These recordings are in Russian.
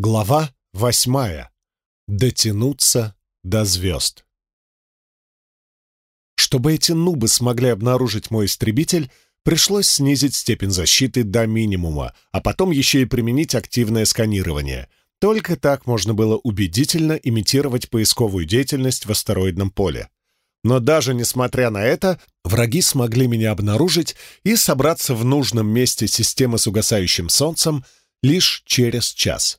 Глава восьмая. Дотянуться до звезд. Чтобы эти нубы смогли обнаружить мой истребитель, пришлось снизить степень защиты до минимума, а потом еще и применить активное сканирование. Только так можно было убедительно имитировать поисковую деятельность в астероидном поле. Но даже несмотря на это, враги смогли меня обнаружить и собраться в нужном месте системы с угасающим солнцем лишь через час.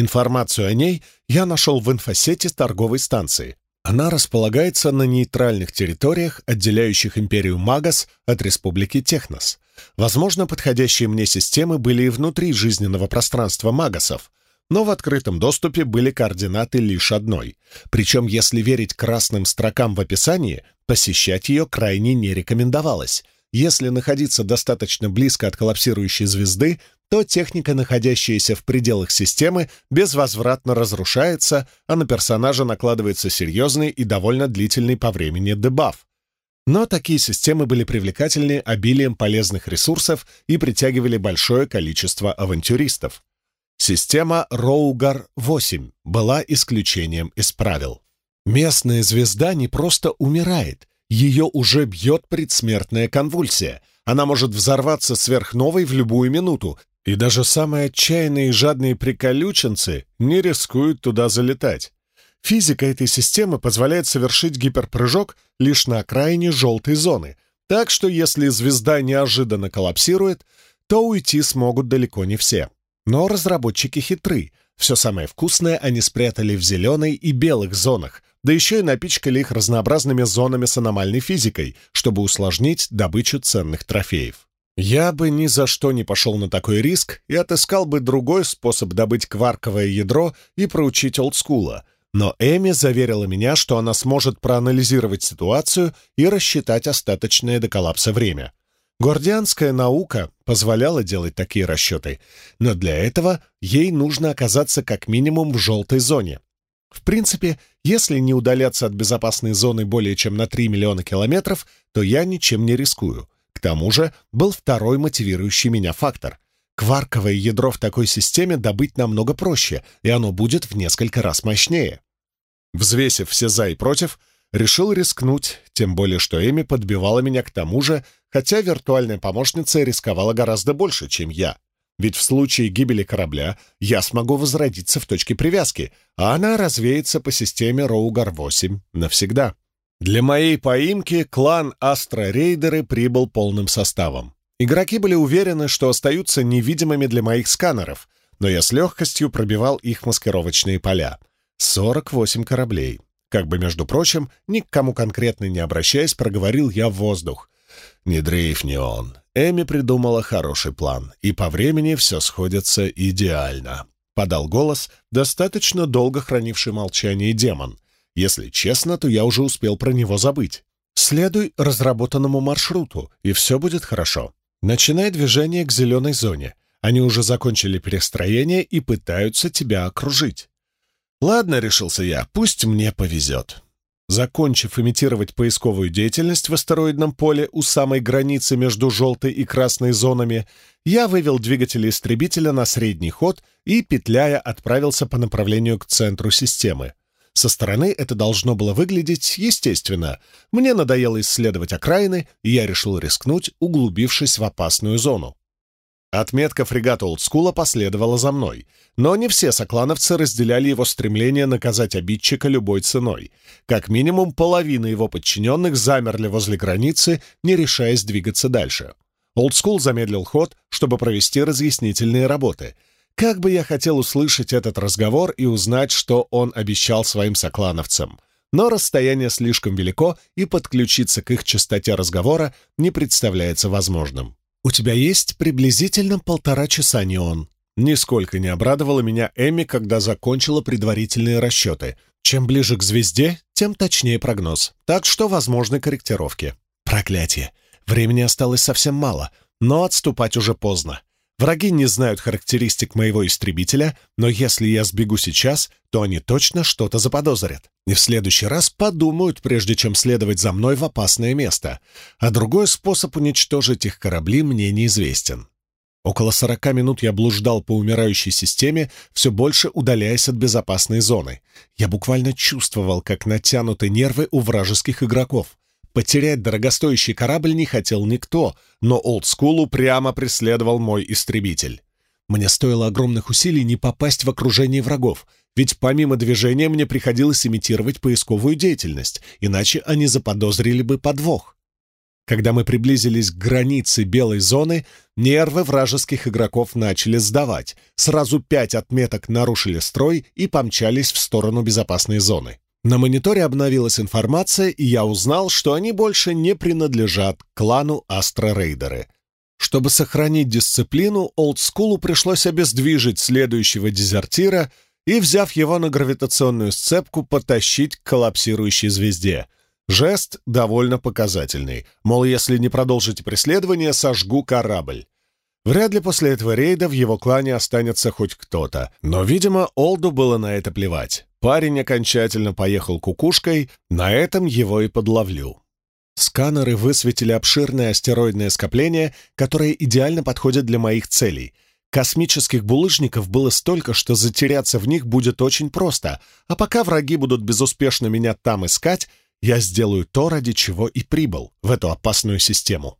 Информацию о ней я нашел в инфосете торговой станции. Она располагается на нейтральных территориях, отделяющих империю Магас от республики Технос. Возможно, подходящие мне системы были и внутри жизненного пространства Магасов, но в открытом доступе были координаты лишь одной. Причем, если верить красным строкам в описании, посещать ее крайне не рекомендовалось. Если находиться достаточно близко от коллапсирующей звезды, то техника, находящаяся в пределах системы, безвозвратно разрушается, а на персонажа накладывается серьезный и довольно длительный по времени дебаф. Но такие системы были привлекательны обилием полезных ресурсов и притягивали большое количество авантюристов. Система Роугар-8 была исключением из правил. Местная звезда не просто умирает, ее уже бьет предсмертная конвульсия. Она может взорваться сверхновой в любую минуту, и даже самые отчаянные и жадные приколюченцы не рискуют туда залетать. Физика этой системы позволяет совершить гиперпрыжок лишь на окраине желтой зоны, так что если звезда неожиданно коллапсирует, то уйти смогут далеко не все. Но разработчики хитры. Все самое вкусное они спрятали в зеленой и белых зонах, да еще и напичкали их разнообразными зонами с аномальной физикой, чтобы усложнить добычу ценных трофеев. Я бы ни за что не пошел на такой риск и отыскал бы другой способ добыть кварковое ядро и проучить олдскула, но Эми заверила меня, что она сможет проанализировать ситуацию и рассчитать остаточное до коллапса время. Гордианская наука позволяла делать такие расчеты, но для этого ей нужно оказаться как минимум в желтой зоне. В принципе, если не удаляться от безопасной зоны более чем на 3 миллиона километров, то я ничем не рискую — к тому же был второй мотивирующий меня фактор. Кварковое ядро в такой системе добыть намного проще, и оно будет в несколько раз мощнее. Взвесив все «за» и «против», решил рискнуть, тем более что Эми подбивала меня к тому же, хотя виртуальная помощница рисковала гораздо больше, чем я. Ведь в случае гибели корабля я смогу возродиться в точке привязки, а она развеется по системе Роугар-8 навсегда. Для моей поимки клан Астро-рейдеры прибыл полным составом. Игроки были уверены, что остаются невидимыми для моих сканеров, но я с легкостью пробивал их маскировочные поля. 48 кораблей. Как бы, между прочим, ни к кому конкретно не обращаясь, проговорил я в воздух. «Не дрейф, не он. Эми придумала хороший план, и по времени все сходится идеально», — подал голос, достаточно долго хранивший молчание демон — если честно, то я уже успел про него забыть. Следуй разработанному маршруту, и все будет хорошо. Начинай движение к зеленой зоне. Они уже закончили перестроение и пытаются тебя окружить. Ладно, решился я, пусть мне повезет. Закончив имитировать поисковую деятельность в астероидном поле у самой границы между желтой и красной зонами, я вывел двигатели истребителя на средний ход и, петляя, отправился по направлению к центру системы. Со стороны это должно было выглядеть естественно. Мне надоело исследовать окраины, и я решил рискнуть, углубившись в опасную зону. Отметка фрегата Олдскула последовала за мной, но не все соклановцы разделяли его стремление наказать обидчика любой ценой. Как минимум половина его подчиненных замерли возле границы, не решаясь двигаться дальше. Олдскул замедлил ход, чтобы провести разъяснительные работы — как бы я хотел услышать этот разговор и узнать, что он обещал своим соклановцам. Но расстояние слишком велико, и подключиться к их частоте разговора не представляется возможным. «У тебя есть приблизительно полтора часа, Неон». Нисколько не обрадовала меня Эми, когда закончила предварительные расчеты. Чем ближе к звезде, тем точнее прогноз. Так что возможны корректировки. Проклятие. Времени осталось совсем мало, но отступать уже поздно. Враги не знают характеристик моего истребителя, но если я сбегу сейчас, то они точно что-то заподозрят. И в следующий раз подумают, прежде чем следовать за мной в опасное место. А другой способ уничтожить их корабли мне неизвестен. Около сорока минут я блуждал по умирающей системе, все больше удаляясь от безопасной зоны. Я буквально чувствовал, как натянуты нервы у вражеских игроков. Потерять дорогостоящий корабль не хотел никто, но олдскул упрямо преследовал мой истребитель. Мне стоило огромных усилий не попасть в окружение врагов, ведь помимо движения мне приходилось имитировать поисковую деятельность, иначе они заподозрили бы подвох. Когда мы приблизились к границе белой зоны, нервы вражеских игроков начали сдавать. Сразу пять отметок нарушили строй и помчались в сторону безопасной зоны. На мониторе обновилась информация, и я узнал, что они больше не принадлежат клану Астро-Рейдеры. Чтобы сохранить дисциплину, Олдскулу пришлось обездвижить следующего дезертира и, взяв его на гравитационную сцепку, потащить к коллапсирующей звезде — Жест довольно показательный, мол, если не продолжите преследование, сожгу корабль. Вряд ли после этого рейда в его клане останется хоть кто-то, но, видимо, Олду было на это плевать. Парень окончательно поехал кукушкой, на этом его и подловлю. Сканеры высветили обширное астероидное скопление, которое идеально подходит для моих целей. Космических булыжников было столько, что затеряться в них будет очень просто, а пока враги будут безуспешно меня там искать, я сделаю то, ради чего и прибыл в эту опасную систему.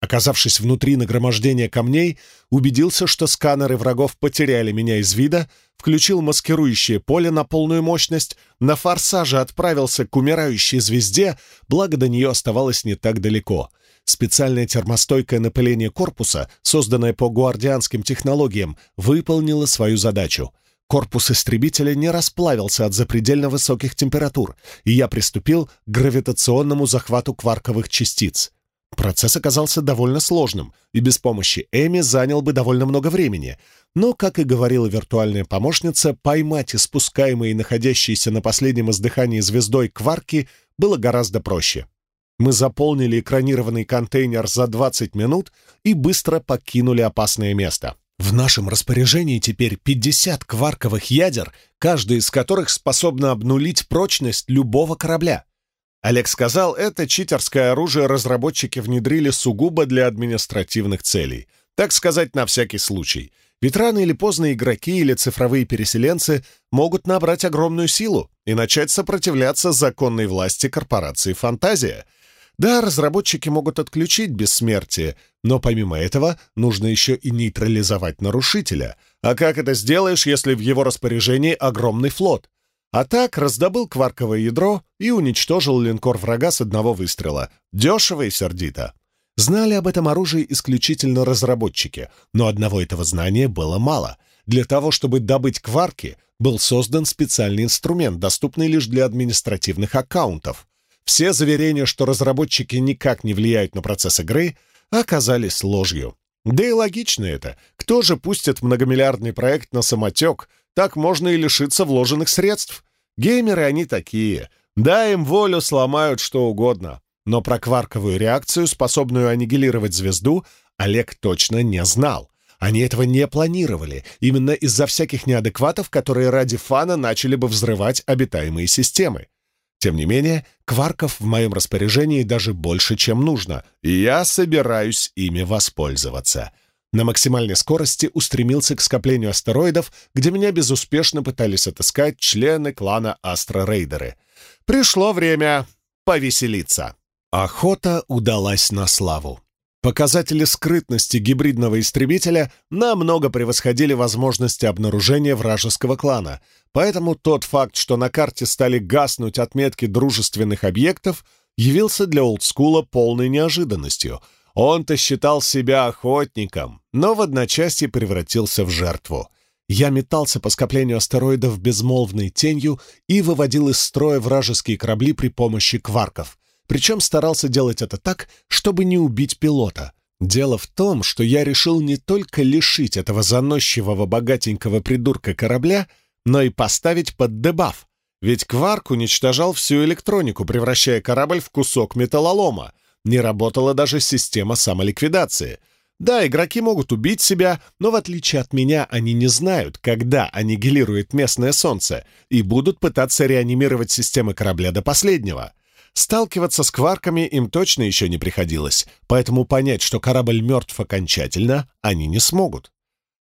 Оказавшись внутри нагромождения камней, убедился, что сканеры врагов потеряли меня из вида, включил маскирующее поле на полную мощность, на форсаже отправился к умирающей звезде, благо до нее оставалось не так далеко. Специальное термостойкое напыление корпуса, созданное по гуардианским технологиям, выполнило свою задачу — Корпус истребителя не расплавился от запредельно высоких температур, и я приступил к гравитационному захвату кварковых частиц. Процесс оказался довольно сложным, и без помощи Эми занял бы довольно много времени. Но, как и говорила виртуальная помощница, поймать испускаемые находящиеся на последнем издыхании звездой кварки было гораздо проще. Мы заполнили экранированный контейнер за 20 минут и быстро покинули опасное место. В нашем распоряжении теперь 50 кварковых ядер, каждый из которых способна обнулить прочность любого корабля. Олег сказал, это читерское оружие разработчики внедрили сугубо для административных целей. Так сказать, на всякий случай. Ведь рано или поздно игроки или цифровые переселенцы могут набрать огромную силу и начать сопротивляться законной власти корпорации «Фантазия», да, разработчики могут отключить бессмертие, но помимо этого нужно еще и нейтрализовать нарушителя. А как это сделаешь, если в его распоряжении огромный флот? А так раздобыл кварковое ядро и уничтожил линкор врага с одного выстрела. Дешево и сердито. Знали об этом оружии исключительно разработчики, но одного этого знания было мало. Для того, чтобы добыть кварки, был создан специальный инструмент, доступный лишь для административных аккаунтов. Все заверения, что разработчики никак не влияют на процесс игры, оказались ложью. Да и логично это. Кто же пустит многомиллиардный проект на самотек? Так можно и лишиться вложенных средств. Геймеры они такие. Дай им волю, сломают что угодно. Но про кварковую реакцию, способную аннигилировать звезду, Олег точно не знал. Они этого не планировали, именно из-за всяких неадекватов, которые ради фана начали бы взрывать обитаемые системы. Тем не менее, кварков в моем распоряжении даже больше, чем нужно, и я собираюсь ими воспользоваться. На максимальной скорости устремился к скоплению астероидов, где меня безуспешно пытались отыскать члены клана Астро-Рейдеры. Пришло время повеселиться. Охота удалась на славу. Показатели скрытности гибридного истребителя намного превосходили возможности обнаружения вражеского клана, поэтому тот факт, что на карте стали гаснуть отметки дружественных объектов, явился для олдскула полной неожиданностью. Он-то считал себя охотником, но в одночасье превратился в жертву. Я метался по скоплению астероидов безмолвной тенью и выводил из строя вражеские корабли при помощи кварков — причем старался делать это так, чтобы не убить пилота. Дело в том, что я решил не только лишить этого заносчивого богатенького придурка корабля, но и поставить под дебаф. Ведь Кварк уничтожал всю электронику, превращая корабль в кусок металлолома. Не работала даже система самоликвидации. Да, игроки могут убить себя, но в отличие от меня они не знают, когда аннигилирует местное солнце, и будут пытаться реанимировать системы корабля до последнего. Сталкиваться с кварками им точно еще не приходилось, поэтому понять, что корабль мертв окончательно, они не смогут.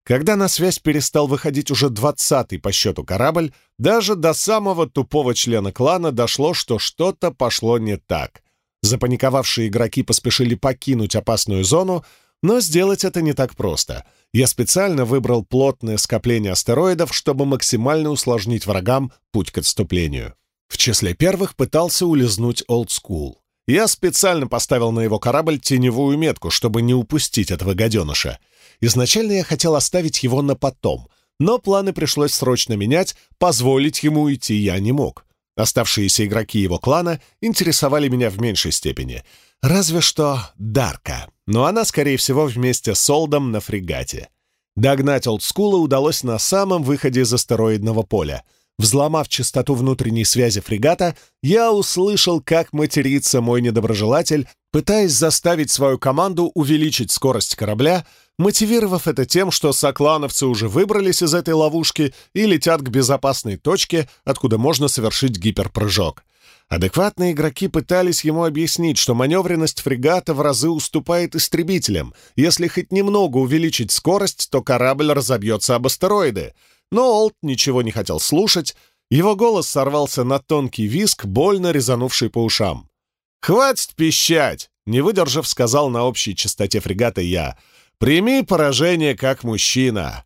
Когда на связь перестал выходить уже двадцатый по счету корабль, даже до самого тупого члена клана дошло, что что-то пошло не так. Запаниковавшие игроки поспешили покинуть опасную зону, но сделать это не так просто. Я специально выбрал плотное скопление астероидов, чтобы максимально усложнить врагам путь к отступлению. В числе первых пытался улизнуть School. Я специально поставил на его корабль теневую метку, чтобы не упустить этого гаденыша. Изначально я хотел оставить его на потом, но планы пришлось срочно менять, позволить ему уйти я не мог. Оставшиеся игроки его клана интересовали меня в меньшей степени. Разве что Дарка, но она, скорее всего, вместе с Олдом на фрегате. Догнать Олдскула удалось на самом выходе из астероидного поля — Взломав частоту внутренней связи фрегата, я услышал, как матерится мой недоброжелатель, пытаясь заставить свою команду увеличить скорость корабля, мотивировав это тем, что соклановцы уже выбрались из этой ловушки и летят к безопасной точке, откуда можно совершить гиперпрыжок. Адекватные игроки пытались ему объяснить, что маневренность фрегата в разы уступает истребителям. Если хоть немного увеличить скорость, то корабль разобьется об астероиды — но Олд ничего не хотел слушать, его голос сорвался на тонкий виск, больно резанувший по ушам. «Хватит пищать!» — не выдержав, сказал на общей частоте фрегата я. «Прими поражение как мужчина!»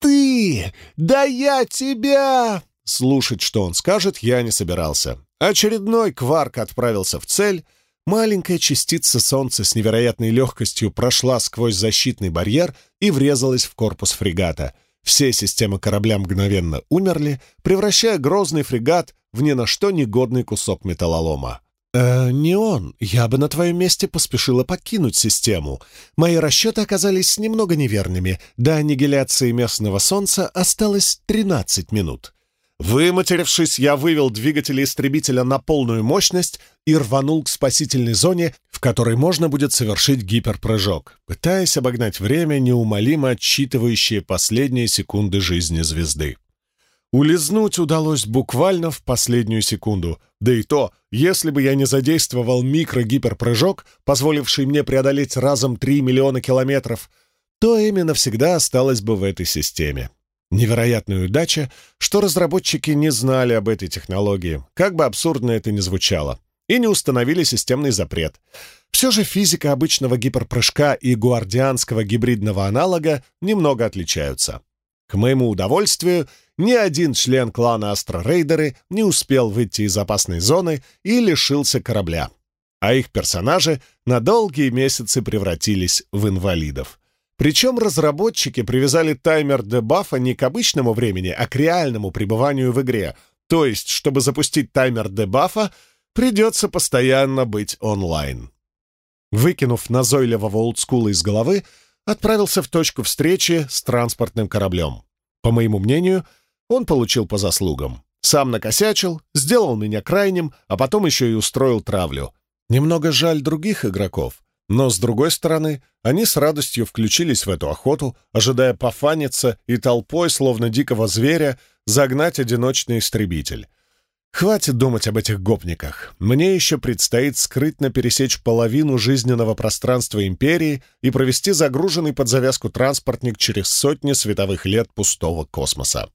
«Ты! Да я тебя!» Слушать, что он скажет, я не собирался. Очередной кварк отправился в цель. Маленькая частица Солнца с невероятной легкостью прошла сквозь защитный барьер и врезалась в корпус фрегата — все системы корабля мгновенно умерли, превращая грозный фрегат в ни на что негодный кусок металлолома. «Э, не он. Я бы на твоем месте поспешила покинуть систему. Мои расчеты оказались немного неверными. До аннигиляции местного солнца осталось 13 минут. Выматерившись, я вывел двигатели истребителя на полную мощность и рванул к спасительной зоне, в которой можно будет совершить гиперпрыжок, пытаясь обогнать время, неумолимо отсчитывающее последние секунды жизни звезды. Улизнуть удалось буквально в последнюю секунду, да и то, если бы я не задействовал микрогиперпрыжок, позволивший мне преодолеть разом 3 миллиона километров, то именно всегда осталось бы в этой системе. Невероятная удача, что разработчики не знали об этой технологии, как бы абсурдно это ни звучало, и не установили системный запрет. Все же физика обычного гиперпрыжка и гуардианского гибридного аналога немного отличаются. К моему удовольствию, ни один член клана Астрорейдеры не успел выйти из опасной зоны и лишился корабля, а их персонажи на долгие месяцы превратились в инвалидов. Причем разработчики привязали таймер дебафа не к обычному времени, а к реальному пребыванию в игре. То есть, чтобы запустить таймер дебафа, придется постоянно быть онлайн. Выкинув назойливого олдскула из головы, отправился в точку встречи с транспортным кораблем. По моему мнению, он получил по заслугам. Сам накосячил, сделал меня крайним, а потом еще и устроил травлю. Немного жаль других игроков. Но, с другой стороны, они с радостью включились в эту охоту, ожидая пофаниться и толпой, словно дикого зверя, загнать одиночный истребитель. Хватит думать об этих гопниках. Мне еще предстоит скрытно пересечь половину жизненного пространства Империи и провести загруженный под завязку транспортник через сотни световых лет пустого космоса.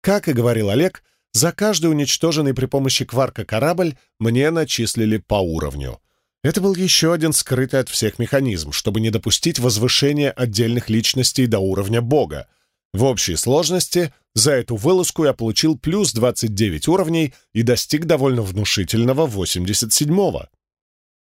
Как и говорил Олег, за каждый уничтоженный при помощи кварка корабль мне начислили по уровню — это был еще один скрытый от всех механизм, чтобы не допустить возвышения отдельных личностей до уровня бога. В общей сложности за эту вылазку я получил плюс 29 уровней и достиг довольно внушительного 87-го.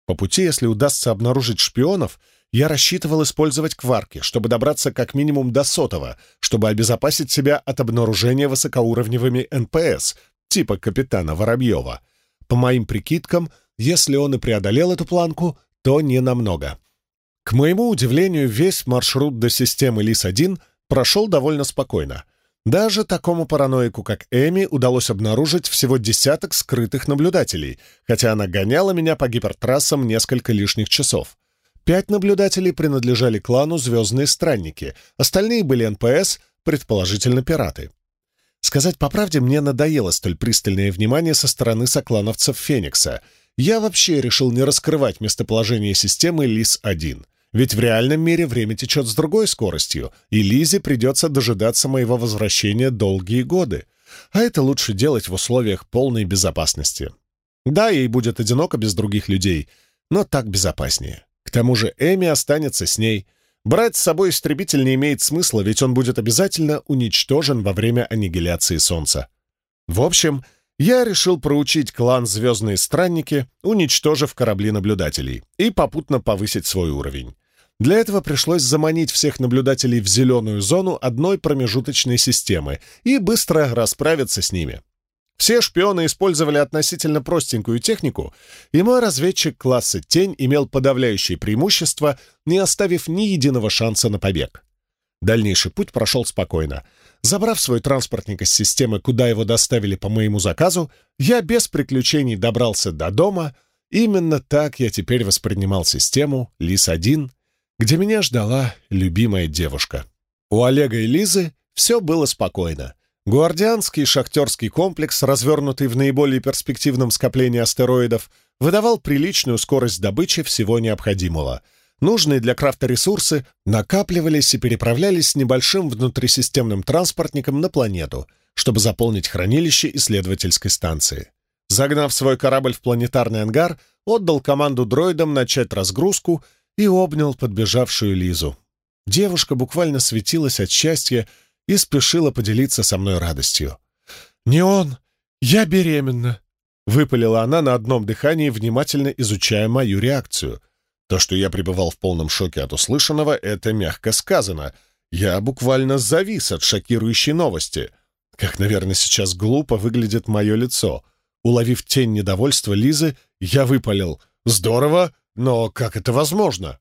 По пути, если удастся обнаружить шпионов, я рассчитывал использовать кварки, чтобы добраться как минимум до сотого, чтобы обезопасить себя от обнаружения высокоуровневыми НПС, типа капитана Воробьева. По моим прикидкам — если он и преодолел эту планку, то не намного. К моему удивлению, весь маршрут до системы ЛИС-1 прошел довольно спокойно. Даже такому параноику, как Эми, удалось обнаружить всего десяток скрытых наблюдателей, хотя она гоняла меня по гипертрассам несколько лишних часов. Пять наблюдателей принадлежали клану «Звездные странники», остальные были НПС, предположительно пираты. Сказать по правде, мне надоело столь пристальное внимание со стороны соклановцев Феникса. Я вообще решил не раскрывать местоположение системы Лис-1. Ведь в реальном мире время течет с другой скоростью, и Лизе придется дожидаться моего возвращения долгие годы. А это лучше делать в условиях полной безопасности. Да, ей будет одиноко без других людей, но так безопаснее. Тому же Эми останется с ней. Брать с собой истребитель не имеет смысла, ведь он будет обязательно уничтожен во время аннигиляции Солнца. В общем, я решил проучить клан «Звездные странники», уничтожив корабли наблюдателей, и попутно повысить свой уровень. Для этого пришлось заманить всех наблюдателей в зеленую зону одной промежуточной системы и быстро расправиться с ними. Все шпионы использовали относительно простенькую технику, и мой разведчик класса «Тень» имел подавляющее преимущество, не оставив ни единого шанса на побег. Дальнейший путь прошел спокойно. Забрав свой транспортник из системы, куда его доставили по моему заказу, я без приключений добрался до дома. Именно так я теперь воспринимал систему «Лис-1», где меня ждала любимая девушка. У Олега и Лизы все было спокойно. Гуардианский шахтерский комплекс, развернутый в наиболее перспективном скоплении астероидов, выдавал приличную скорость добычи всего необходимого. Нужные для крафта ресурсы накапливались и переправлялись небольшим внутрисистемным транспортником на планету, чтобы заполнить хранилище исследовательской станции. Загнав свой корабль в планетарный ангар, отдал команду дроидам начать разгрузку и обнял подбежавшую Лизу. Девушка буквально светилась от счастья, и спешила поделиться со мной радостью. «Не он! Я беременна!» — выпалила она на одном дыхании, внимательно изучая мою реакцию. То, что я пребывал в полном шоке от услышанного, это мягко сказано. Я буквально завис от шокирующей новости. Как, наверное, сейчас глупо выглядит мое лицо. Уловив тень недовольства Лизы, я выпалил. «Здорово, но как это возможно?»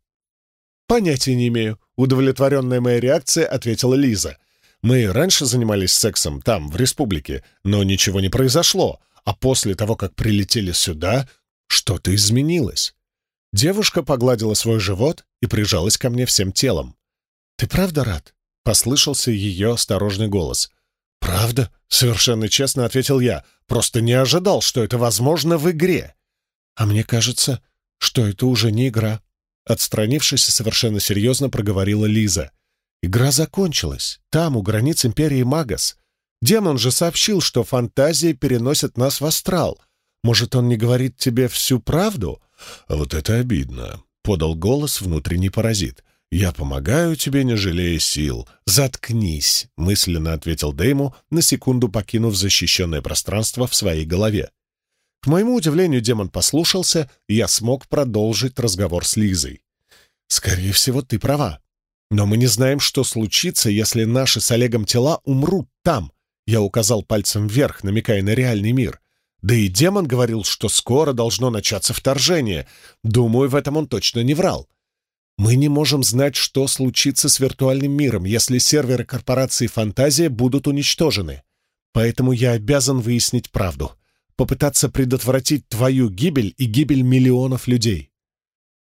«Понятия не имею», — удовлетворенная моя реакция ответила Лиза. Мы раньше занимались сексом там, в республике, но ничего не произошло, а после того, как прилетели сюда, что-то изменилось. Девушка погладила свой живот и прижалась ко мне всем телом. «Ты правда рад?» — послышался ее осторожный голос. «Правда?» — совершенно честно ответил я. «Просто не ожидал, что это возможно в игре». «А мне кажется, что это уже не игра», — отстранившись совершенно серьезно проговорила Лиза. Игра закончилась. Там, у границ Империи Магас. Демон же сообщил, что фантазия переносит нас в астрал. Может, он не говорит тебе всю правду? А вот это обидно, — подал голос внутренний паразит. «Я помогаю тебе, не жалея сил. Заткнись!» — мысленно ответил Дейму, на секунду покинув защищенное пространство в своей голове. К моему удивлению, демон послушался, и я смог продолжить разговор с Лизой. «Скорее всего, ты права. Но мы не знаем, что случится, если наши с Олегом тела умрут там. Я указал пальцем вверх, намекая на реальный мир. Да и демон говорил, что скоро должно начаться вторжение. Думаю, в этом он точно не врал. Мы не можем знать, что случится с виртуальным миром, если серверы корпорации «Фантазия» будут уничтожены. Поэтому я обязан выяснить правду. Попытаться предотвратить твою гибель и гибель миллионов людей.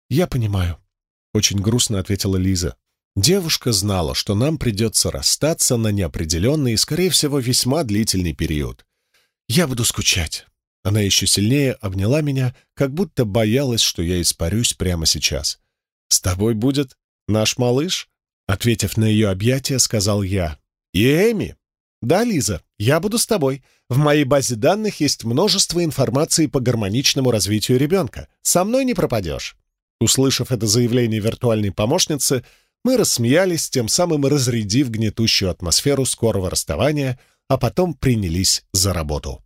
«Я понимаю», — очень грустно ответила Лиза. Девушка знала, что нам придется расстаться на неопределенный и, скорее всего, весьма длительный период. «Я буду скучать». Она еще сильнее обняла меня, как будто боялась, что я испарюсь прямо сейчас. «С тобой будет наш малыш?» Ответив на ее объятия, сказал я. «И Эми?» «Да, Лиза, я буду с тобой. В моей базе данных есть множество информации по гармоничному развитию ребенка. Со мной не пропадешь». Услышав это заявление виртуальной помощницы, мы рассмеялись, тем самым разрядив гнетущую атмосферу скорого расставания, а потом принялись за работу.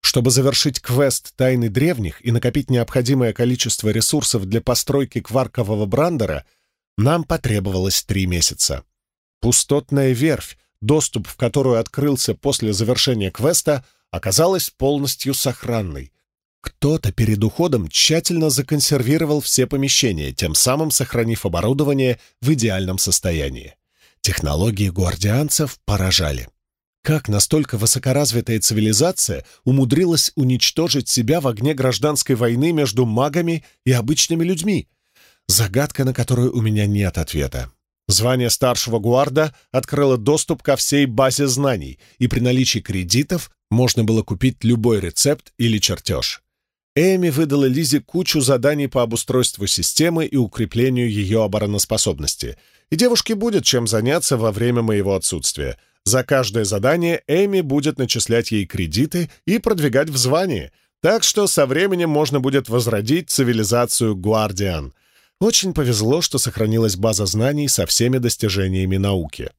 Чтобы завершить квест «Тайны древних» и накопить необходимое количество ресурсов для постройки кваркового брандера, нам потребовалось три месяца. Пустотная верфь, доступ в которую открылся после завершения квеста, оказалась полностью сохранной, кто-то перед уходом тщательно законсервировал все помещения, тем самым сохранив оборудование в идеальном состоянии. Технологии гвардианцев поражали. Как настолько высокоразвитая цивилизация умудрилась уничтожить себя в огне гражданской войны между магами и обычными людьми? Загадка, на которую у меня нет ответа. Звание старшего гуарда открыло доступ ко всей базе знаний, и при наличии кредитов можно было купить любой рецепт или чертеж. Эми выдала Лизе кучу заданий по обустройству системы и укреплению ее обороноспособности, и девушке будет чем заняться во время моего отсутствия. За каждое задание Эми будет начислять ей кредиты и продвигать в звании, так что со временем можно будет возродить цивилизацию Гуардиан — очень повезло, что сохранилась база знаний со всеми достижениями науки.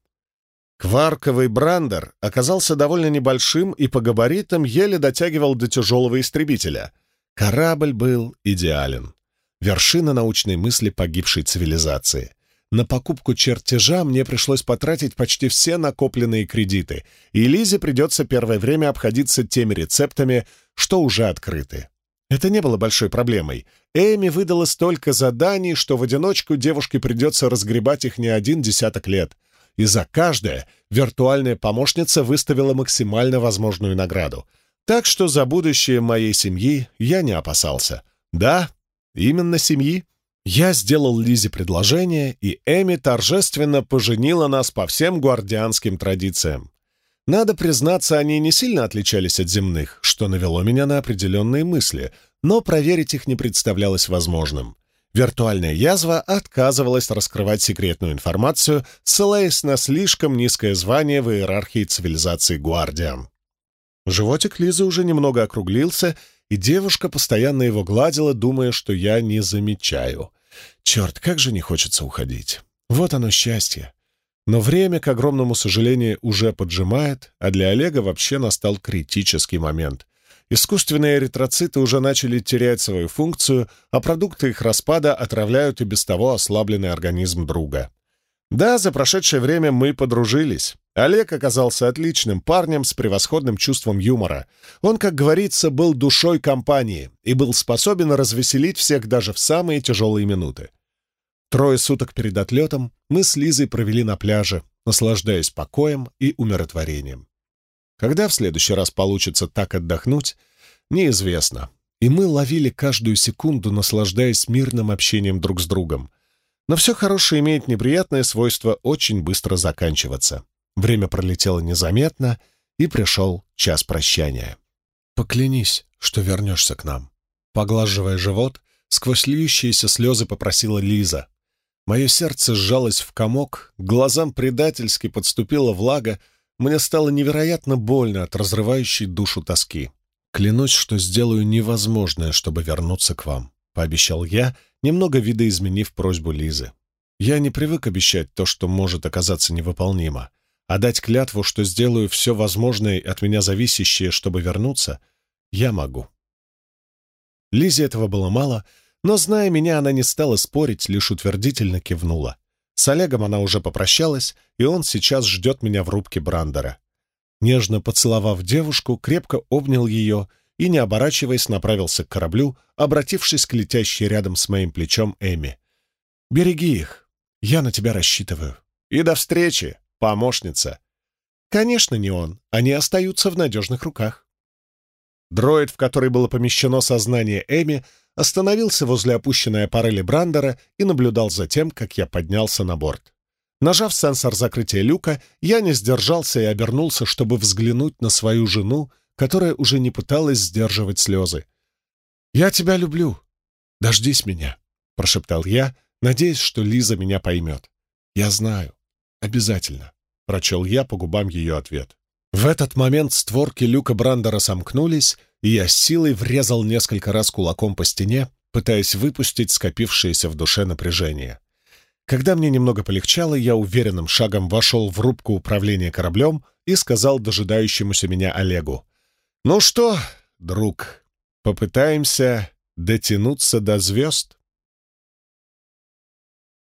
Кварковый брандер оказался довольно небольшим и по габаритам еле дотягивал до тяжелого истребителя. Корабль был идеален. Вершина научной мысли погибшей цивилизации. На покупку чертежа мне пришлось потратить почти все накопленные кредиты, и Лизе придется первое время обходиться теми рецептами, что уже открыты. Это не было большой проблемой. Эми выдала столько заданий, что в одиночку девушке придется разгребать их не один десяток лет. И за каждое виртуальная помощница выставила максимально возможную награду. Так что за будущее моей семьи я не опасался. Да, именно семьи. Я сделал Лизе предложение, и Эми торжественно поженила нас по всем гвардианским традициям. Надо признаться, они не сильно отличались от земных, что навело меня на определенные мысли, но проверить их не представлялось возможным. Виртуальная язва отказывалась раскрывать секретную информацию, ссылаясь на слишком низкое звание в иерархии цивилизации Гуардиан. Животик Лизы уже немного округлился, и девушка постоянно его гладила, думая, что я не замечаю. Черт, как же не хочется уходить. Вот оно счастье. Но время, к огромному сожалению, уже поджимает, а для Олега вообще настал критический момент. Искусственные эритроциты уже начали терять свою функцию, а продукты их распада отравляют и без того ослабленный организм друга. Да, за прошедшее время мы подружились. Олег оказался отличным парнем с превосходным чувством юмора. Он, как говорится, был душой компании и был способен развеселить всех даже в самые тяжелые минуты. Трое суток перед отлетом мы с Лизой провели на пляже, наслаждаясь покоем и умиротворением. Когда в следующий раз получится так отдохнуть, неизвестно. И мы ловили каждую секунду, наслаждаясь мирным общением друг с другом. Но все хорошее имеет неприятное свойство очень быстро заканчиваться. Время пролетело незаметно, и пришел час прощания. «Поклянись, что вернешься к нам». Поглаживая живот, сквозь льющиеся слезы попросила Лиза, Мое сердце сжалось в комок, глазам предательски подступила влага, мне стало невероятно больно от разрывающей душу тоски. «Клянусь, что сделаю невозможное, чтобы вернуться к вам», — пообещал я, немного видоизменив просьбу Лизы. Я не привык обещать то, что может оказаться невыполнимо, а дать клятву, что сделаю все возможное от меня зависящее, чтобы вернуться, я могу. Лизе этого было мало — но, зная меня, она не стала спорить, лишь утвердительно кивнула. С Олегом она уже попрощалась, и он сейчас ждет меня в рубке Брандера. Нежно поцеловав девушку, крепко обнял ее и, не оборачиваясь, направился к кораблю, обратившись к летящей рядом с моим плечом Эми. «Береги их. Я на тебя рассчитываю. И до встречи, помощница». «Конечно, не он. Они остаются в надежных руках». Дроид, в который было помещено сознание Эми, остановился возле опущенной аппарели Брандера и наблюдал за тем, как я поднялся на борт. Нажав сенсор закрытия люка, я не сдержался и обернулся, чтобы взглянуть на свою жену, которая уже не пыталась сдерживать слезы. «Я тебя люблю. Дождись меня», — прошептал я, надеясь, что Лиза меня поймет. «Я знаю. Обязательно», — прочел я по губам ее ответ. В этот момент створки люка Брандера сомкнулись, и я силой врезал несколько раз кулаком по стене, пытаясь выпустить скопившееся в душе напряжение. Когда мне немного полегчало, я уверенным шагом вошел в рубку управления кораблем и сказал дожидающемуся меня Олегу. «Ну что, друг, попытаемся дотянуться до звезд?»